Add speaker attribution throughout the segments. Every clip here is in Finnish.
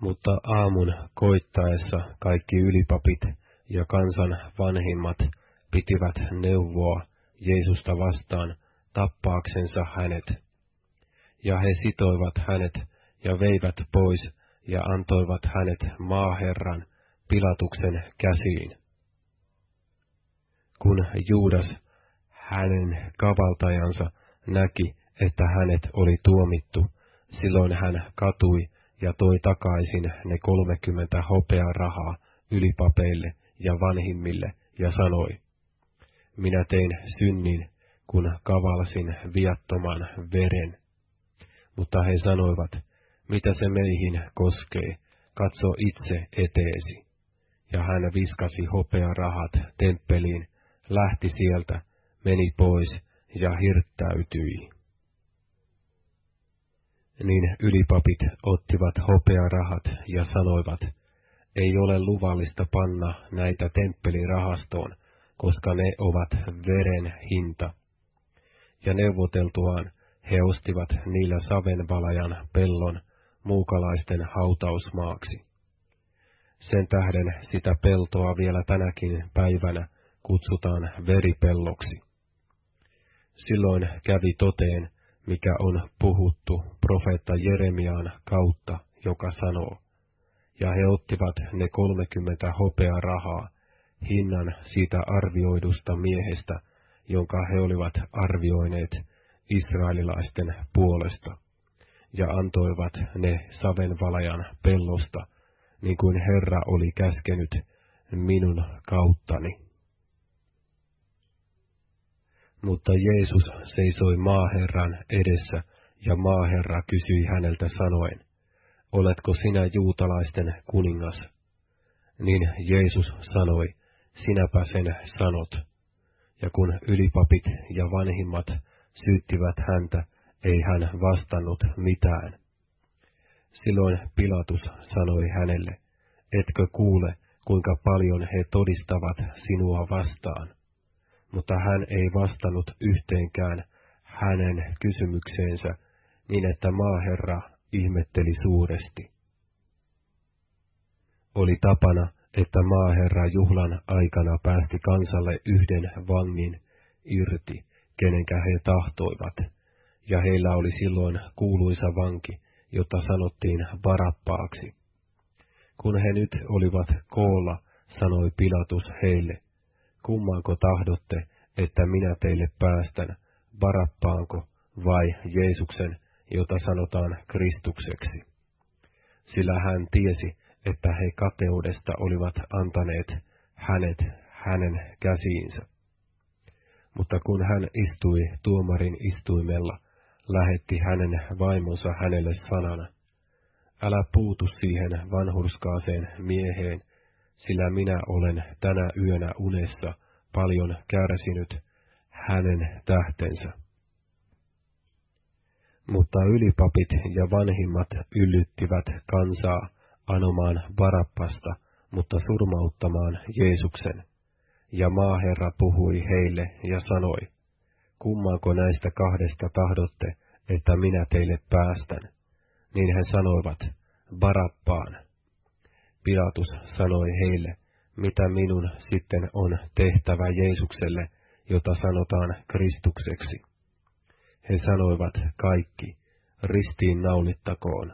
Speaker 1: Mutta aamun koittaessa kaikki ylipapit ja kansan vanhimmat pitivät neuvoa Jeesusta vastaan tappaaksensa hänet. Ja he sitoivat hänet ja veivät pois ja antoivat hänet maaherran Pilatuksen käsiin. Kun Juudas, hänen kavaltajansa, näki, että hänet oli tuomittu, silloin hän katui ja toi takaisin ne kolmekymmentä hopeaa rahaa ylipapeille ja vanhimmille ja sanoi, minä tein synnin, kun kavalsin viattoman veren. Mutta he sanoivat, mitä se meihin koskee, katso itse eteesi. Ja hän viskasi hopearahat temppeliin, lähti sieltä, meni pois ja hirttäytyi. Niin ylipapit ottivat hopearahat ja sanoivat, ei ole luvallista panna näitä temppelirahastoon, koska ne ovat veren hinta. Ja neuvoteltuaan he ostivat niillä savenvalajan pellon muukalaisten hautausmaaksi. Sen tähden sitä peltoa vielä tänäkin päivänä kutsutaan veripelloksi. Silloin kävi toteen, mikä on puhuttu profeetta Jeremiaan kautta, joka sanoo, ja he ottivat ne kolmekymmentä hopea rahaa, hinnan siitä arvioidusta miehestä, jonka he olivat arvioineet israelilaisten puolesta, ja antoivat ne savenvalajan pellosta, niin kuin Herra oli käskenyt minun kauttani. Mutta Jeesus seisoi maaherran edessä, ja maaherra kysyi häneltä sanoen, Oletko sinä juutalaisten kuningas? Niin Jeesus sanoi, sinäpä sen sanot. Ja kun ylipapit ja vanhimmat syyttivät häntä, ei hän vastannut mitään. Silloin Pilatus sanoi hänelle, etkö kuule, kuinka paljon he todistavat sinua vastaan? Mutta hän ei vastannut yhteenkään hänen kysymykseensä, niin että maaherra ihmetteli suuresti. Oli tapana, että maaherra juhlan aikana päästi kansalle yhden vangin irti, kenenkä he tahtoivat, ja heillä oli silloin kuuluisa vanki, jota sanottiin varappaaksi. Kun he nyt olivat koolla, sanoi Pilatus heille, kummaanko tahdotte, että minä teille päästän, varappaanko vai Jeesuksen, jota sanotaan Kristukseksi. Sillä hän tiesi, että he kateudesta olivat antaneet hänet hänen käsiinsä. Mutta kun hän istui tuomarin istuimella, lähetti hänen vaimonsa hänelle sanana, älä puutu siihen vanhurskaaseen mieheen, sillä minä olen tänä yönä unessa paljon kärsinyt hänen tähtensä. Mutta ylipapit ja vanhimmat yllyttivät kansaa anomaan varappasta, mutta surmauttamaan Jeesuksen. Ja maaherra puhui heille ja sanoi, kummaanko näistä kahdesta tahdotte, että minä teille päästän? Niin he sanoivat, varappaan. Pilatus sanoi heille, mitä minun sitten on tehtävä Jeesukselle, jota sanotaan Kristukseksi. He sanoivat kaikki, ristiin naulittakoon.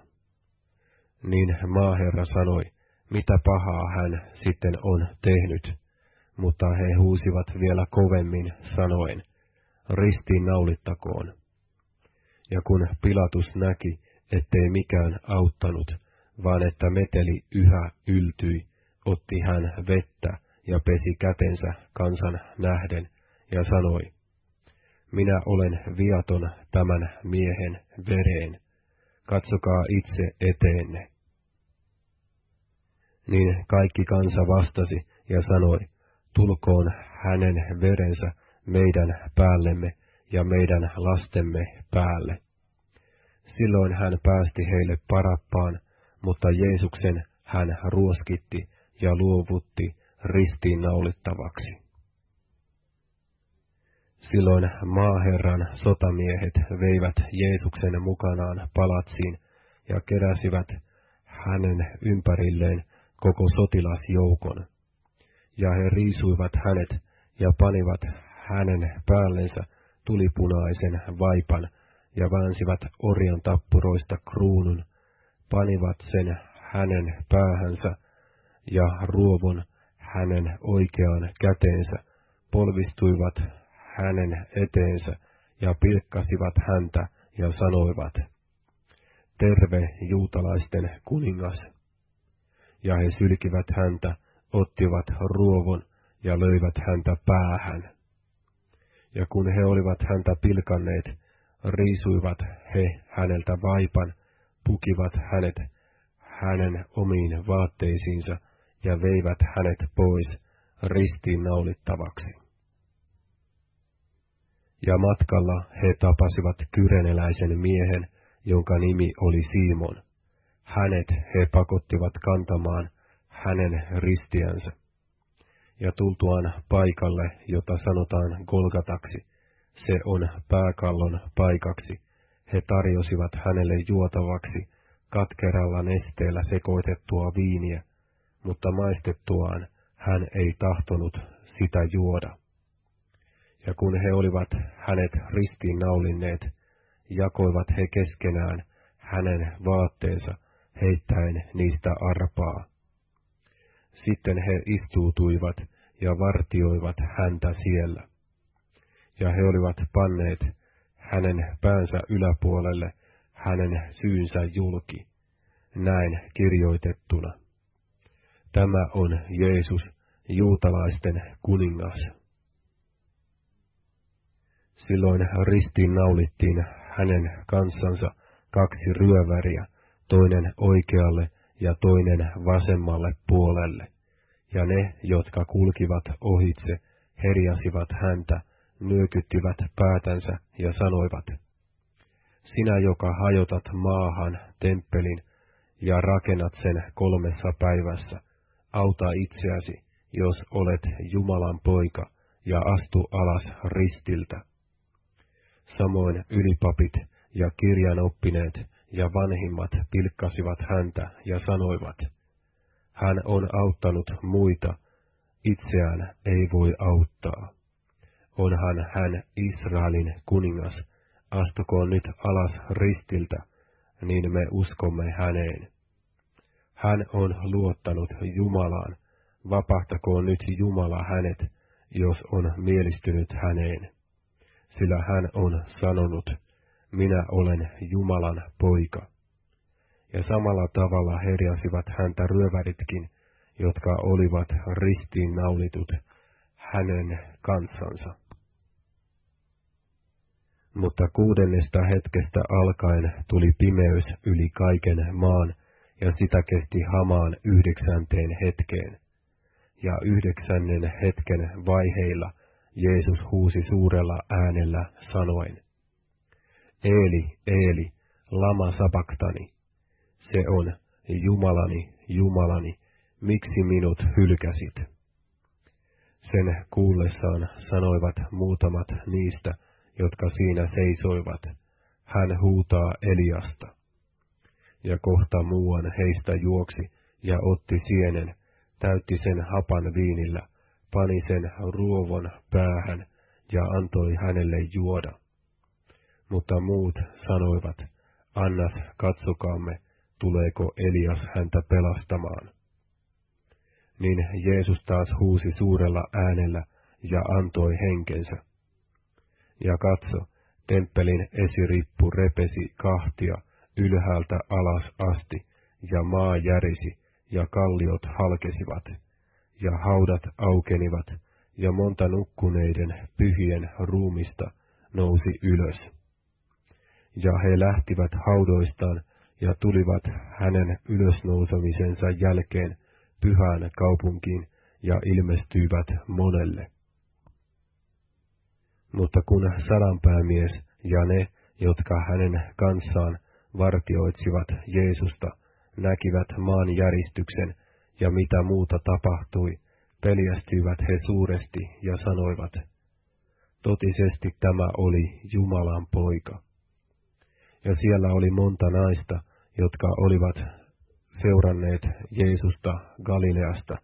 Speaker 1: Niin maaherra sanoi, mitä pahaa hän sitten on tehnyt, mutta he huusivat vielä kovemmin sanoen, ristiin naulittakoon. Ja kun Pilatus näki, ettei mikään auttanut, vaan että meteli yhä yltyi, otti hän vettä ja pesi kätensä kansan nähden ja sanoi, minä olen viaton tämän miehen vereen, katsokaa itse eteenne. Niin kaikki kansa vastasi ja sanoi, tulkoon hänen verensä meidän päällemme ja meidän lastemme päälle. Silloin hän päästi heille parappaan, mutta Jeesuksen hän ruoskitti ja luovutti ristiin naulittavaksi. Silloin maaherran sotamiehet veivät Jeesuksen mukanaan palatsiin ja keräsivät hänen ympärilleen koko sotilasjoukon. Ja he riisuivat hänet ja panivat hänen päällensä tulipunaisen vaipan ja väänsivät orjan tappuroista kruunun, panivat sen hänen päähänsä ja ruovon hänen oikeaan käteensä, polvistuivat hänen eteensä ja pilkkasivat häntä ja sanoivat, Terve juutalaisten kuningas! Ja he sylkivät häntä, ottivat ruovon ja löivät häntä päähän. Ja kun he olivat häntä pilkanneet, riisuivat he häneltä vaipan, pukivat hänet hänen omiin vaatteisiinsa ja veivät hänet pois ristiin naulittavaksi. Ja matkalla he tapasivat kyreneläisen miehen, jonka nimi oli Simon. Hänet he pakottivat kantamaan hänen ristiänsä. Ja tultuaan paikalle, jota sanotaan Golgataksi, se on pääkallon paikaksi, he tarjosivat hänelle juotavaksi katkeralla nesteellä sekoitettua viiniä, mutta maistettuaan hän ei tahtonut sitä juoda. Ja kun he olivat hänet ristiin naulinneet, jakoivat he keskenään hänen vaatteensa, heittäen niistä arpaa. Sitten he istuutuivat ja vartioivat häntä siellä. Ja he olivat panneet hänen päänsä yläpuolelle hänen syynsä julki, näin kirjoitettuna. Tämä on Jeesus, juutalaisten kuningas. Silloin ristiin naulittiin hänen kansansa kaksi ryöväriä, toinen oikealle ja toinen vasemmalle puolelle. Ja ne, jotka kulkivat ohitse, herjasivat häntä, nyökyttivät päätänsä ja sanoivat, Sinä, joka hajotat maahan temppelin ja rakennat sen kolmessa päivässä, auta itseäsi, jos olet Jumalan poika, ja astu alas ristiltä. Samoin ylipapit ja kirjanoppineet ja vanhimmat pilkkasivat häntä ja sanoivat, hän on auttanut muita, itseään ei voi auttaa. Onhan hän Israelin kuningas, astukoon nyt alas ristiltä, niin me uskomme häneen. Hän on luottanut Jumalaan, vapahtakoon nyt Jumala hänet, jos on mielistynyt häneen. Sillä hän on sanonut, minä olen Jumalan poika. Ja samalla tavalla herjasivat häntä ryöväritkin, jotka olivat ristiin naulitut hänen kansansa. Mutta kuudennesta hetkestä alkaen tuli pimeys yli kaiken maan, ja sitä kesti hamaan yhdeksänteen hetkeen. Ja yhdeksännen hetken vaiheilla Jeesus huusi suurella äänellä sanoen, Eeli, Eeli, lama sabaktani. Se on, Jumalani, Jumalani, miksi minut hylkäsit? Sen kuullessaan sanoivat muutamat niistä, jotka siinä seisoivat, hän huutaa Eliasta. Ja kohta muuan heistä juoksi ja otti sienen, täytti sen hapan viinillä, pani sen ruovon päähän ja antoi hänelle juoda. Mutta muut sanoivat, annas katsokaamme, tuleeko Elias häntä pelastamaan. Niin Jeesus taas huusi suurella äänellä ja antoi henkensä. Ja katso, temppelin esirippu repesi kahtia ylhäältä alas asti, ja maa järisi, ja kalliot halkesivat, ja haudat aukenivat, ja monta nukkuneiden pyhien ruumista nousi ylös ja he lähtivät haudoistaan ja tulivat hänen ylösnousemisensa jälkeen pyhään kaupunkiin ja ilmestyivät monelle. Mutta kun sadanpäämies ja ne, jotka hänen kanssaan vartioitsivat Jeesusta, näkivät maan järistyksen ja mitä muuta tapahtui, peljästyivät he suuresti ja sanoivat, totisesti tämä oli Jumalan poika ja siellä oli monta naista, jotka olivat seuranneet Jeesusta Galileasta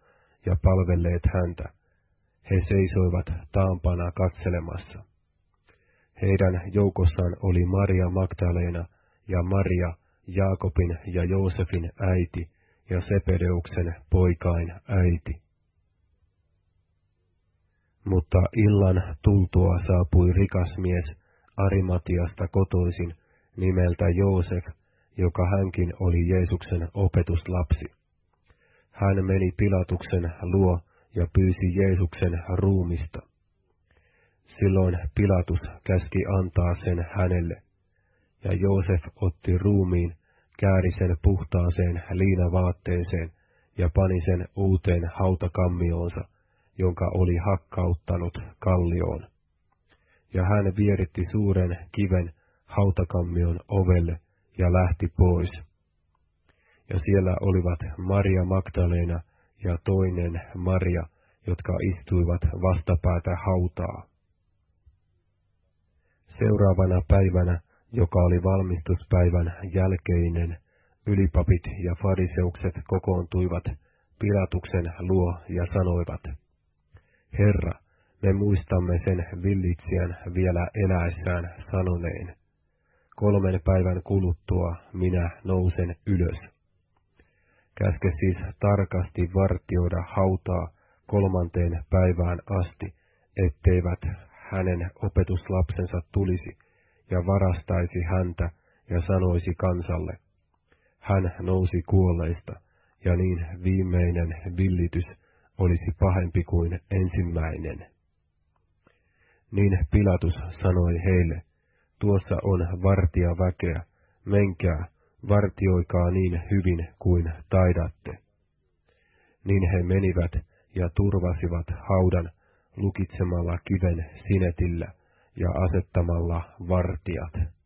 Speaker 1: ja palvelleet häntä. He seisoivat taampana katselemassa. Heidän joukossaan oli Maria Magdalena ja Maria, Jaakobin ja Joosefin äiti ja Sepedeuksen poikain äiti. Mutta illan tultua saapui rikas mies Arimatiasta kotoisin nimeltä Joosef, joka hänkin oli Jeesuksen opetuslapsi. Hän meni Pilatuksen luo ja pyysi Jeesuksen ruumista. Silloin Pilatus käski antaa sen hänelle, ja Joosef otti ruumiin, kääri sen puhtaaseen liinavaatteeseen ja pani sen uuteen hautakammioonsa, jonka oli hakkauttanut kallioon. Ja hän vieritti suuren kiven hautakammion ovelle ja lähti pois. Ja siellä olivat Maria Magdalena ja toinen Maria, jotka istuivat vastapäätä hautaa. Seuraavana päivänä, joka oli valmistuspäivän jälkeinen, ylipapit ja fariseukset kokoontuivat Pilatuksen luo ja sanoivat, Herra, me muistamme sen villitsijän vielä eläessään sanoneen, kolmen päivän kuluttua minä nousen ylös. Käske siis tarkasti vartioida hautaa kolmanteen päivään asti, etteivät hänen opetuslapsensa tulisi ja varastaisi häntä ja sanoisi kansalle, hän nousi kuolleista, ja niin viimeinen villitys olisi pahempi kuin ensimmäinen. Niin Pilatus sanoi heille, tuossa on vartija väkeä, menkää, vartioikaa niin hyvin kuin taidatte. Niin he menivät ja turvasivat haudan lukitsemalla kiven sinetillä ja asettamalla vartijat.